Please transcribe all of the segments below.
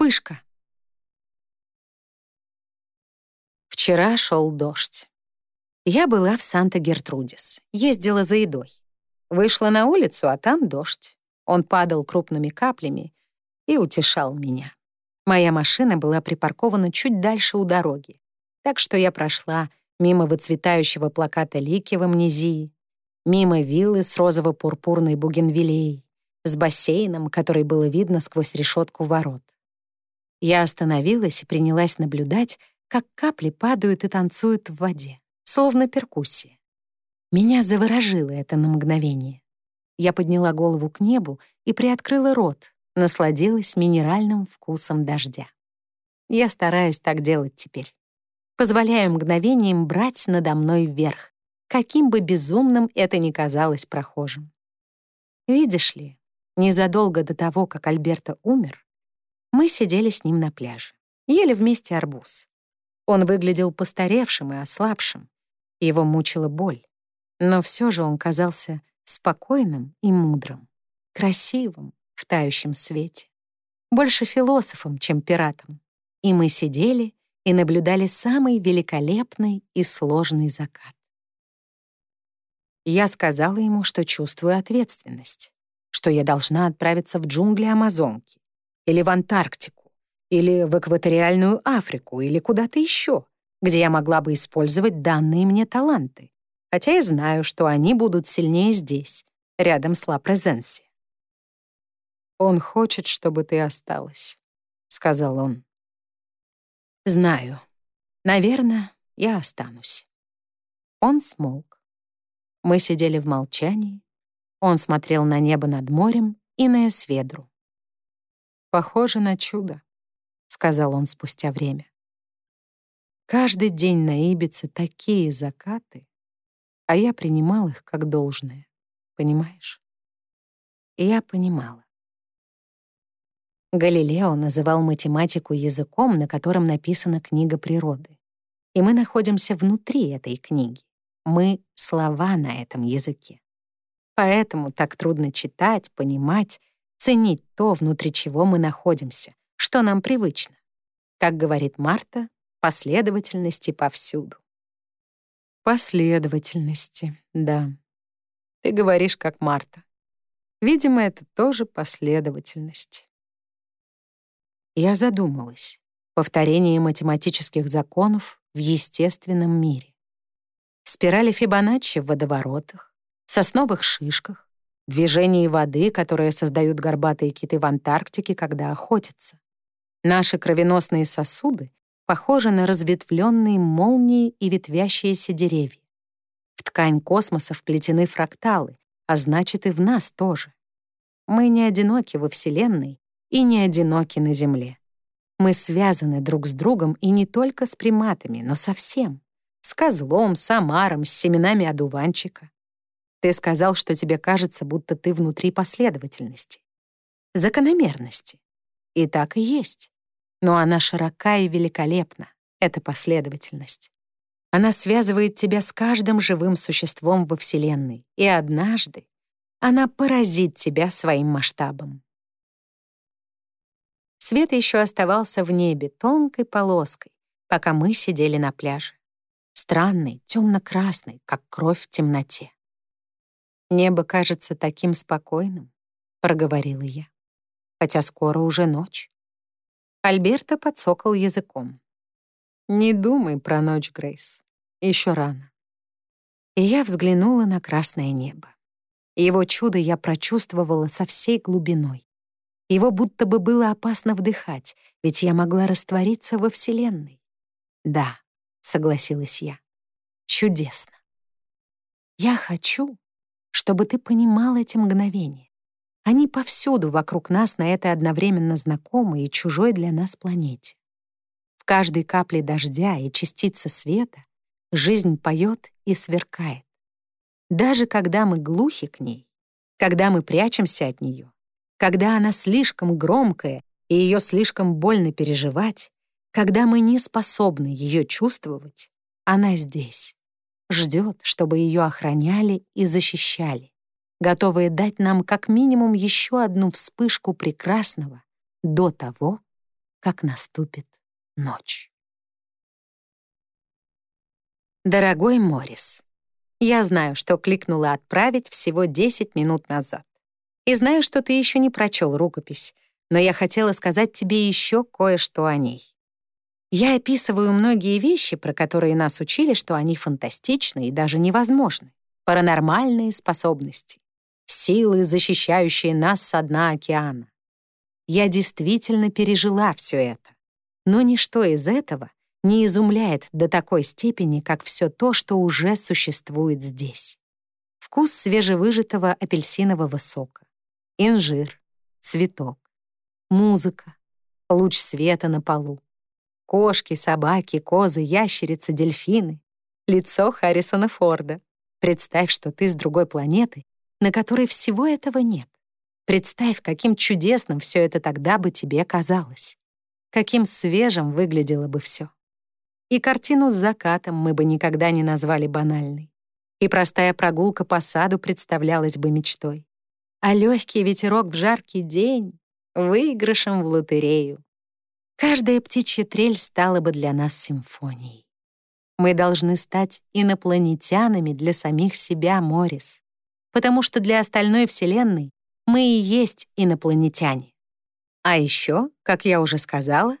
Вспышка. Вчера шел дождь. Я была в Санта-Гертрудис, ездила за едой. Вышла на улицу, а там дождь. Он падал крупными каплями и утешал меня. Моя машина была припаркована чуть дальше у дороги, так что я прошла мимо выцветающего плаката Лики в амнезии, мимо виллы с розово-пурпурной бугенвиллеей, с бассейном, который было видно сквозь решетку ворот. Я остановилась и принялась наблюдать, как капли падают и танцуют в воде, словно перкуссия. Меня заворожило это на мгновение. Я подняла голову к небу и приоткрыла рот, насладилась минеральным вкусом дождя. Я стараюсь так делать теперь. Позволяю мгновениям брать надо мной вверх, каким бы безумным это ни казалось прохожим. Видишь ли, незадолго до того, как Альберто умер, мы сидели с ним на пляже, ели вместе арбуз. Он выглядел постаревшим и ослабшим. Его мучила боль. Но все же он казался спокойным и мудрым, красивым в тающем свете, больше философом, чем пиратом. И мы сидели и наблюдали самый великолепный и сложный закат. Я сказала ему, что чувствую ответственность, что я должна отправиться в джунгли Амазонки, или в Антарктику, или в экваториальную Африку, или куда-то еще, где я могла бы использовать данные мне таланты, хотя и знаю, что они будут сильнее здесь, рядом с Ла Презенси. «Он хочет, чтобы ты осталась», — сказал он. «Знаю. Наверное, я останусь». Он смолк. Мы сидели в молчании. Он смотрел на небо над морем и на Эсведру. «Похоже на чудо», — сказал он спустя время. «Каждый день на Ибице такие закаты, а я принимал их как должное, понимаешь?» И я понимала. Галилео называл математику языком, на котором написана книга природы. И мы находимся внутри этой книги. Мы — слова на этом языке. Поэтому так трудно читать, понимать ценить то, внутри чего мы находимся, что нам привычно. Как говорит Марта, последовательности повсюду. Последовательности, да. Ты говоришь, как Марта. Видимо, это тоже последовательность. Я задумалась. Повторение математических законов в естественном мире. Спирали Фибоначчи в водоворотах, сосновых шишках, движении воды, которые создают горбатые киты в Антарктике, когда охотятся. Наши кровеносные сосуды похожи на разветвленные молнии и ветвящиеся деревья. В ткань космоса вплетены фракталы, а значит и в нас тоже. Мы не одиноки во Вселенной и не одиноки на Земле. Мы связаны друг с другом и не только с приматами, но со всем. С козлом, с омаром, с семенами одуванчика. Ты сказал, что тебе кажется, будто ты внутри последовательности, закономерности. И так и есть. Но она широка и великолепна, эта последовательность. Она связывает тебя с каждым живым существом во Вселенной, и однажды она поразит тебя своим масштабом. Свет еще оставался в небе тонкой полоской, пока мы сидели на пляже. Странный, темно-красный, как кровь в темноте. «Небо кажется таким спокойным», — проговорила я. «Хотя скоро уже ночь». Альберто подсокал языком. «Не думай про ночь, Грейс. Еще рано». И я взглянула на красное небо. Его чудо я прочувствовала со всей глубиной. Его будто бы было опасно вдыхать, ведь я могла раствориться во Вселенной. «Да», — согласилась я, — «чудесно». Я хочу, чтобы ты понимал эти мгновения. Они повсюду вокруг нас на этой одновременно знакомой и чужой для нас планете. В каждой капле дождя и частице света жизнь поет и сверкает. Даже когда мы глухи к ней, когда мы прячемся от нее, когда она слишком громкая и ее слишком больно переживать, когда мы не способны ее чувствовать, она здесь ждет, чтобы ее охраняли и защищали, готовые дать нам как минимум еще одну вспышку прекрасного до того, как наступит ночь. Дорогой Морис, я знаю, что кликнула «Отправить» всего 10 минут назад. И знаю, что ты еще не прочел рукопись, но я хотела сказать тебе еще кое-что о ней. Я описываю многие вещи, про которые нас учили, что они фантастичны и даже невозможны. Паранормальные способности, силы, защищающие нас со дна океана. Я действительно пережила все это. Но ничто из этого не изумляет до такой степени, как все то, что уже существует здесь. Вкус свежевыжатого апельсинового сока, инжир, цветок, музыка, луч света на полу, Кошки, собаки, козы, ящерицы, дельфины. Лицо Харрисона Форда. Представь, что ты с другой планеты, на которой всего этого нет. Представь, каким чудесным все это тогда бы тебе казалось. Каким свежим выглядело бы все. И картину с закатом мы бы никогда не назвали банальной. И простая прогулка по саду представлялась бы мечтой. А легкий ветерок в жаркий день — выигрышем в лотерею. Каждая птичья трель стала бы для нас симфонией. Мы должны стать инопланетянами для самих себя, Морис, потому что для остальной Вселенной мы и есть инопланетяне. А еще, как я уже сказала,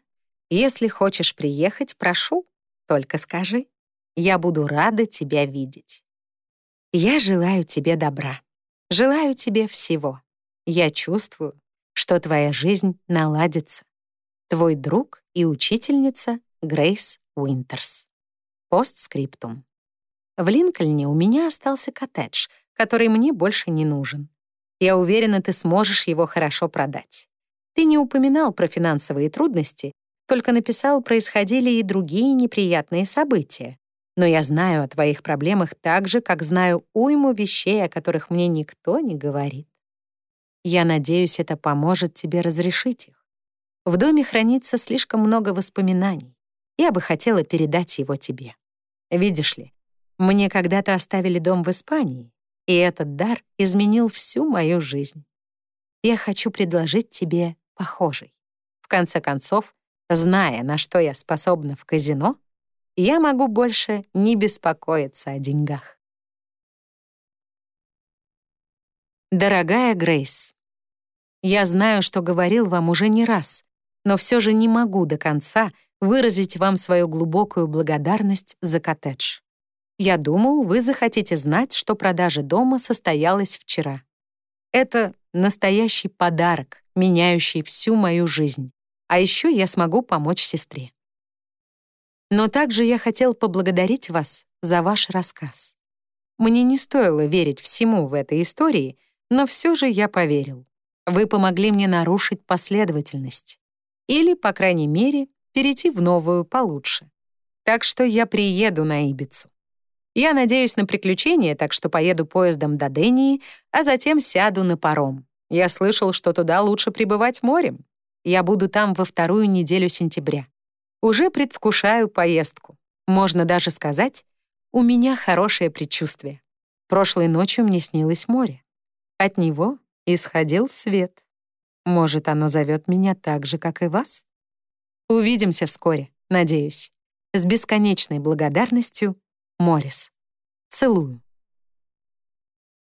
если хочешь приехать, прошу, только скажи. Я буду рада тебя видеть. Я желаю тебе добра. Желаю тебе всего. Я чувствую, что твоя жизнь наладится. Твой друг и учительница Грейс Уинтерс. Постскриптум. В Линкольне у меня остался коттедж, который мне больше не нужен. Я уверена, ты сможешь его хорошо продать. Ты не упоминал про финансовые трудности, только написал, происходили и другие неприятные события. Но я знаю о твоих проблемах так же, как знаю уйму вещей, о которых мне никто не говорит. Я надеюсь, это поможет тебе разрешить их. В доме хранится слишком много воспоминаний. Я бы хотела передать его тебе. Видишь ли, мне когда-то оставили дом в Испании, и этот дар изменил всю мою жизнь. Я хочу предложить тебе похожий. В конце концов, зная, на что я способна в казино, я могу больше не беспокоиться о деньгах. Дорогая Грейс, я знаю, что говорил вам уже не раз, но все же не могу до конца выразить вам свою глубокую благодарность за коттедж. Я думал, вы захотите знать, что продажа дома состоялась вчера. Это настоящий подарок, меняющий всю мою жизнь. А еще я смогу помочь сестре. Но также я хотел поблагодарить вас за ваш рассказ. Мне не стоило верить всему в этой истории, но все же я поверил. Вы помогли мне нарушить последовательность или, по крайней мере, перейти в новую получше. Так что я приеду на Ибицу. Я надеюсь на приключения, так что поеду поездом до Дении, а затем сяду на паром. Я слышал, что туда лучше прибывать морем. Я буду там во вторую неделю сентября. Уже предвкушаю поездку. Можно даже сказать, у меня хорошее предчувствие. Прошлой ночью мне снилось море. От него исходил свет. Может, оно зовет меня так же, как и вас? Увидимся вскоре, надеюсь. С бесконечной благодарностью, Морис. Целую.